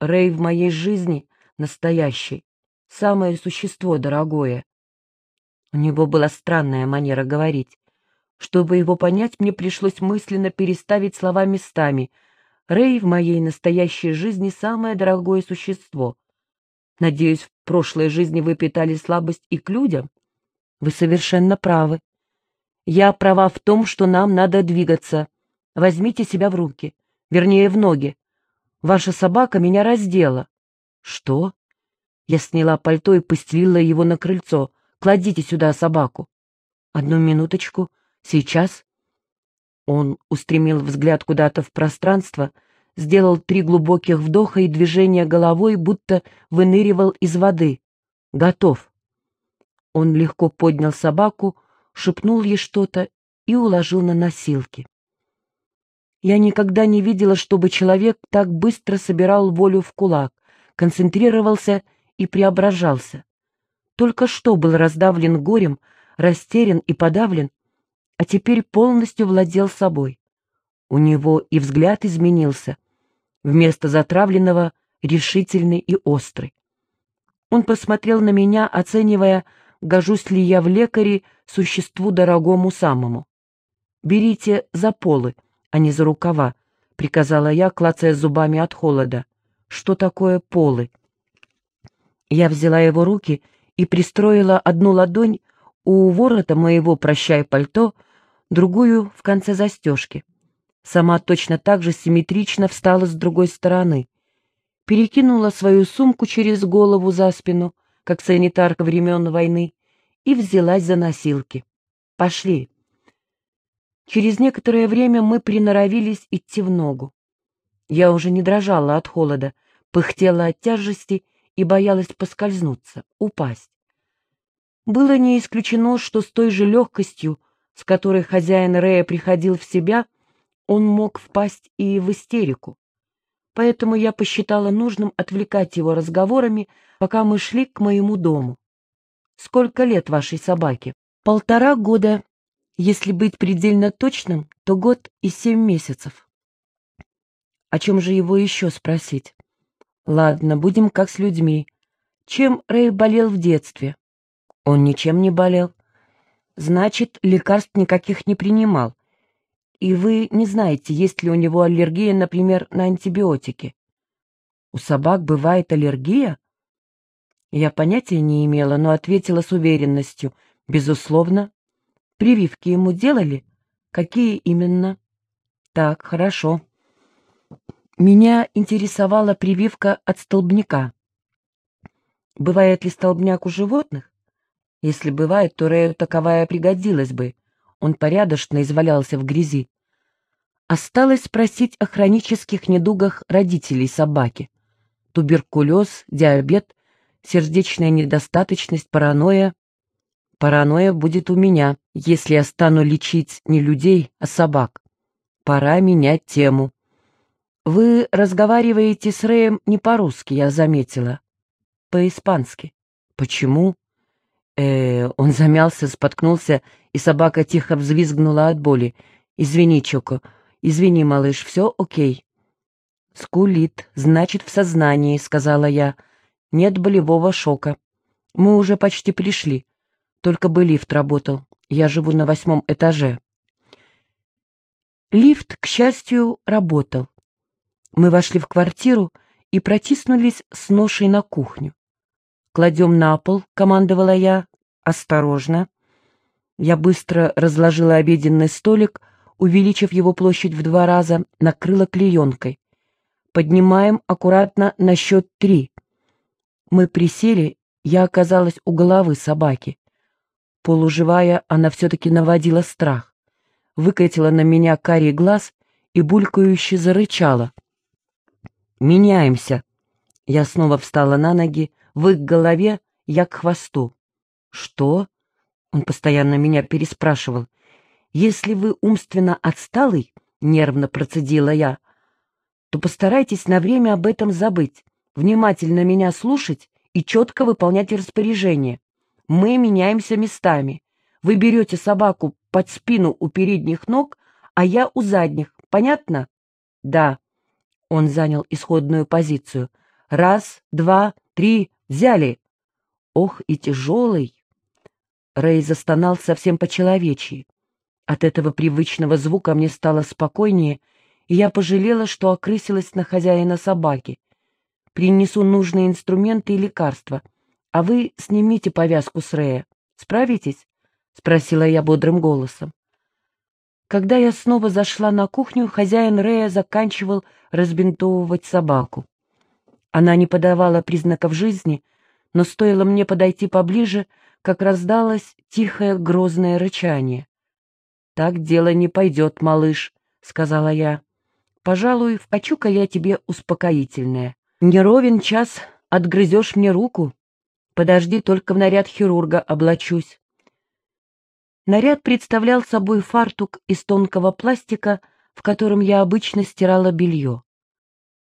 Рэй в моей жизни настоящий, самое существо дорогое. У него была странная манера говорить. Чтобы его понять, мне пришлось мысленно переставить слова местами. Рэй в моей настоящей жизни самое дорогое существо. Надеюсь, в прошлой жизни вы питали слабость и к людям? Вы совершенно правы. Я права в том, что нам надо двигаться. Возьмите себя в руки, вернее, в ноги. Ваша собака меня раздела. Что? Я сняла пальто и постелила его на крыльцо. Кладите сюда собаку. Одну минуточку. Сейчас. Он устремил взгляд куда-то в пространство, сделал три глубоких вдоха и движения головой, будто выныривал из воды. Готов. Он легко поднял собаку, шепнул ей что-то и уложил на носилки. Я никогда не видела, чтобы человек так быстро собирал волю в кулак, концентрировался и преображался. Только что был раздавлен горем, растерян и подавлен, а теперь полностью владел собой. У него и взгляд изменился, вместо затравленного решительный и острый. Он посмотрел на меня, оценивая, гожусь ли я в лекаре существу дорогому самому. «Берите за полы, а не за рукава», — приказала я, клацая зубами от холода. «Что такое полы?» Я взяла его руки и пристроила одну ладонь у ворота моего «прощай пальто», другую в конце застежки. Сама точно так же симметрично встала с другой стороны. Перекинула свою сумку через голову за спину, как санитарка времен войны, и взялась за носилки. «Пошли». Через некоторое время мы приноровились идти в ногу. Я уже не дрожала от холода, пыхтела от тяжести и боялась поскользнуться, упасть. Было не исключено, что с той же легкостью, с которой хозяин Рея приходил в себя, он мог впасть и в истерику. Поэтому я посчитала нужным отвлекать его разговорами, пока мы шли к моему дому. Сколько лет вашей собаке? Полтора года. Если быть предельно точным, то год и семь месяцев. О чем же его еще спросить? Ладно, будем как с людьми. Чем Рэй болел в детстве? Он ничем не болел. Значит, лекарств никаких не принимал. И вы не знаете, есть ли у него аллергия, например, на антибиотики. У собак бывает аллергия? Я понятия не имела, но ответила с уверенностью. Безусловно. Прививки ему делали? Какие именно? Так, хорошо. Меня интересовала прививка от столбняка. Бывает ли столбняк у животных? Если бывает, то Рэю таковая пригодилась бы. Он порядочно извалялся в грязи. Осталось спросить о хронических недугах родителей собаки. Туберкулез, диабет, сердечная недостаточность, паранойя. Паранойя будет у меня, если я стану лечить не людей, а собак. Пора менять тему. Вы разговариваете с Рэем не по-русски, я заметила. По-испански. Почему? Э, он замялся, споткнулся, и собака тихо взвизгнула от боли. Извини, Чоко. Извини, малыш, все окей. Скулит, значит, в сознании, сказала я. Нет болевого шока. Мы уже почти пришли. Только бы лифт работал. Я живу на восьмом этаже. Лифт, к счастью, работал. Мы вошли в квартиру и протиснулись с ношей на кухню. «Кладем на пол», — командовала я. «Осторожно». Я быстро разложила обеденный столик, увеличив его площадь в два раза, накрыла клеенкой. Поднимаем аккуратно на счет три. Мы присели, я оказалась у головы собаки. Полуживая, она все-таки наводила страх. Выкатила на меня карий глаз и булькающе зарычала. «Меняемся!» Я снова встала на ноги, вы к голове, я к хвосту. «Что?» Он постоянно меня переспрашивал. «Если вы умственно отсталый, — нервно процедила я, — то постарайтесь на время об этом забыть внимательно меня слушать и четко выполнять распоряжения. Мы меняемся местами. Вы берете собаку под спину у передних ног, а я у задних. Понятно? Да. Он занял исходную позицию. Раз, два, три, взяли. Ох, и тяжелый. Рэй застонал совсем по-человечьи. От этого привычного звука мне стало спокойнее, и я пожалела, что окрысилась на хозяина собаки. Принесу нужные инструменты и лекарства, а вы снимите повязку с Рэя. Справитесь? — спросила я бодрым голосом. Когда я снова зашла на кухню, хозяин Рэя заканчивал разбинтовывать собаку. Она не подавала признаков жизни, но стоило мне подойти поближе, как раздалось тихое грозное рычание. «Так дело не пойдет, малыш», — сказала я. «Пожалуй, вкачу-ка я тебе успокоительное. Не ровен час отгрызешь мне руку. Подожди, только в наряд хирурга облачусь». Наряд представлял собой фартук из тонкого пластика, в котором я обычно стирала белье.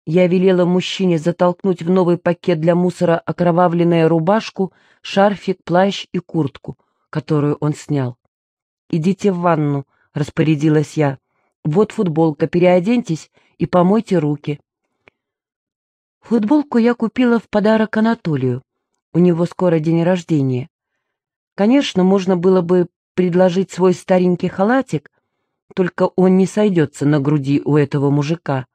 Я велела мужчине затолкнуть в новый пакет для мусора окровавленную рубашку, шарфик, плащ и куртку, которую он снял. «Идите в ванну», — распорядилась я. «Вот футболка, переоденьтесь и помойте руки». Футболку я купила в подарок Анатолию. У него скоро день рождения. Конечно, можно было бы предложить свой старенький халатик, только он не сойдется на груди у этого мужика.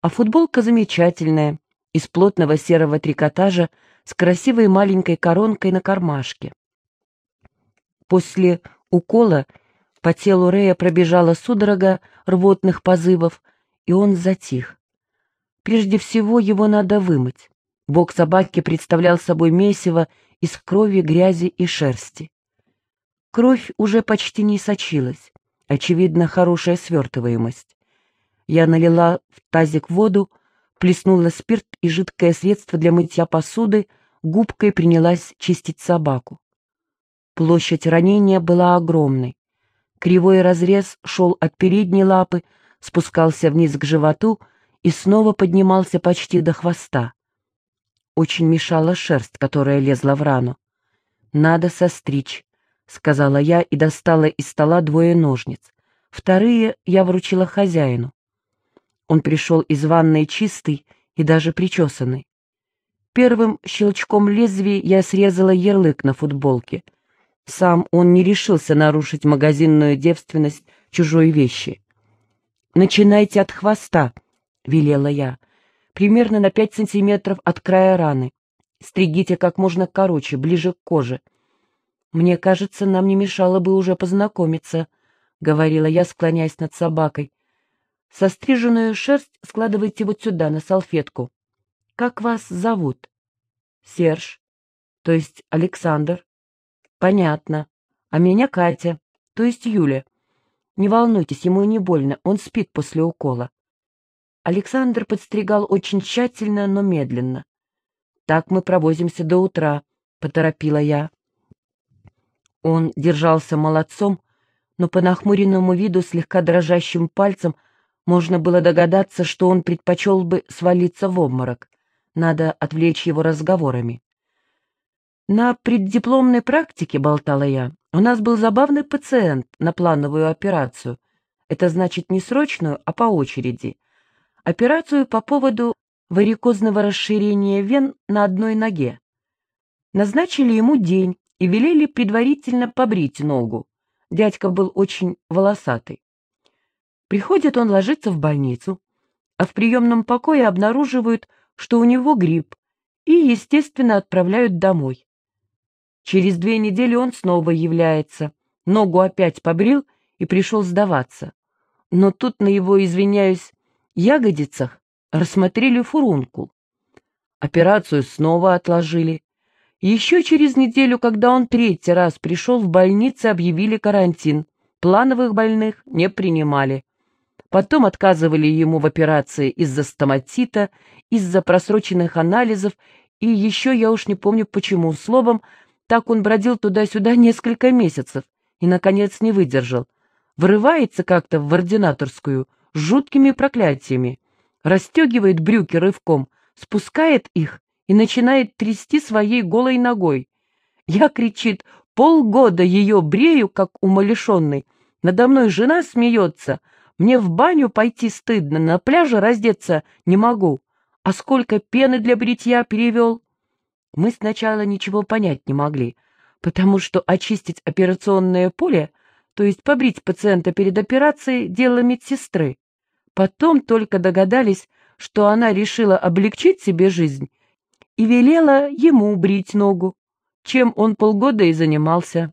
А футболка замечательная, из плотного серого трикотажа с красивой маленькой коронкой на кармашке. После укола по телу Рея пробежала судорога рвотных позывов, и он затих. Прежде всего его надо вымыть. Бок собаки представлял собой месиво из крови, грязи и шерсти. Кровь уже почти не сочилась, очевидно, хорошая свертываемость. Я налила в тазик воду, плеснула спирт и жидкое средство для мытья посуды, губкой принялась чистить собаку. Площадь ранения была огромной. Кривой разрез шел от передней лапы, спускался вниз к животу и снова поднимался почти до хвоста. Очень мешала шерсть, которая лезла в рану. «Надо состричь», — сказала я и достала из стола двое ножниц. Вторые я вручила хозяину. Он пришел из ванной чистый и даже причесанный. Первым щелчком лезвия я срезала ярлык на футболке. Сам он не решился нарушить магазинную девственность чужой вещи. «Начинайте от хвоста», — велела я, — «примерно на пять сантиметров от края раны. Стригите как можно короче, ближе к коже. Мне кажется, нам не мешало бы уже познакомиться», — говорила я, склоняясь над собакой. Состриженную шерсть складывайте вот сюда, на салфетку. Как вас зовут? Серж, то есть Александр. Понятно. А меня Катя, то есть Юля. Не волнуйтесь, ему не больно, он спит после укола. Александр подстригал очень тщательно, но медленно. Так мы провозимся до утра, поторопила я. Он держался молодцом, но по нахмуренному виду слегка дрожащим пальцем можно было догадаться, что он предпочел бы свалиться в обморок. Надо отвлечь его разговорами. На преддипломной практике, болтала я, у нас был забавный пациент на плановую операцию. Это значит не срочную, а по очереди. Операцию по поводу варикозного расширения вен на одной ноге. Назначили ему день и велели предварительно побрить ногу. Дядька был очень волосатый. Приходит он ложиться в больницу, а в приемном покое обнаруживают, что у него грипп, и, естественно, отправляют домой. Через две недели он снова является, ногу опять побрил и пришел сдаваться. Но тут на его, извиняюсь, ягодицах рассмотрели фурункул. Операцию снова отложили. Еще через неделю, когда он третий раз пришел в больницу, объявили карантин. Плановых больных не принимали. Потом отказывали ему в операции из-за стоматита, из-за просроченных анализов, и еще я уж не помню почему. Словом, так он бродил туда-сюда несколько месяцев и, наконец, не выдержал. Врывается как-то в ординаторскую жуткими проклятиями, расстегивает брюки рывком, спускает их и начинает трясти своей голой ногой. Я, кричит, полгода ее брею, как умалишенный. Надо мной жена смеется — мне в баню пойти стыдно, на пляже раздеться не могу. а сколько пены для бритья перевел. Мы сначала ничего понять не могли, потому что очистить операционное поле, то есть побрить пациента перед операцией, дело медсестры. Потом только догадались, что она решила облегчить себе жизнь и велела ему брить ногу, чем он полгода и занимался.